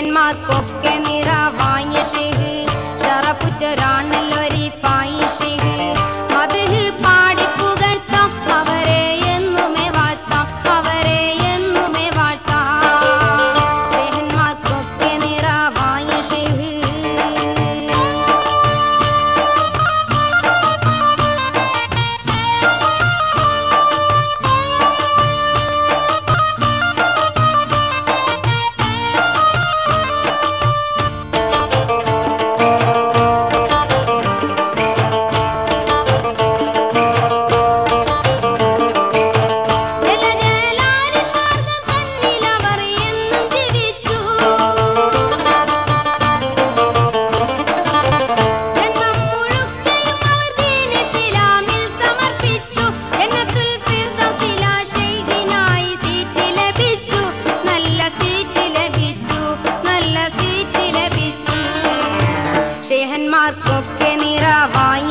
കൃഷ്ണന്മാർക്കൊക്കെ നിറവായ ഷെഹ് ഷറപ്പുറ്റൊരാണല്ലോ നിറവായ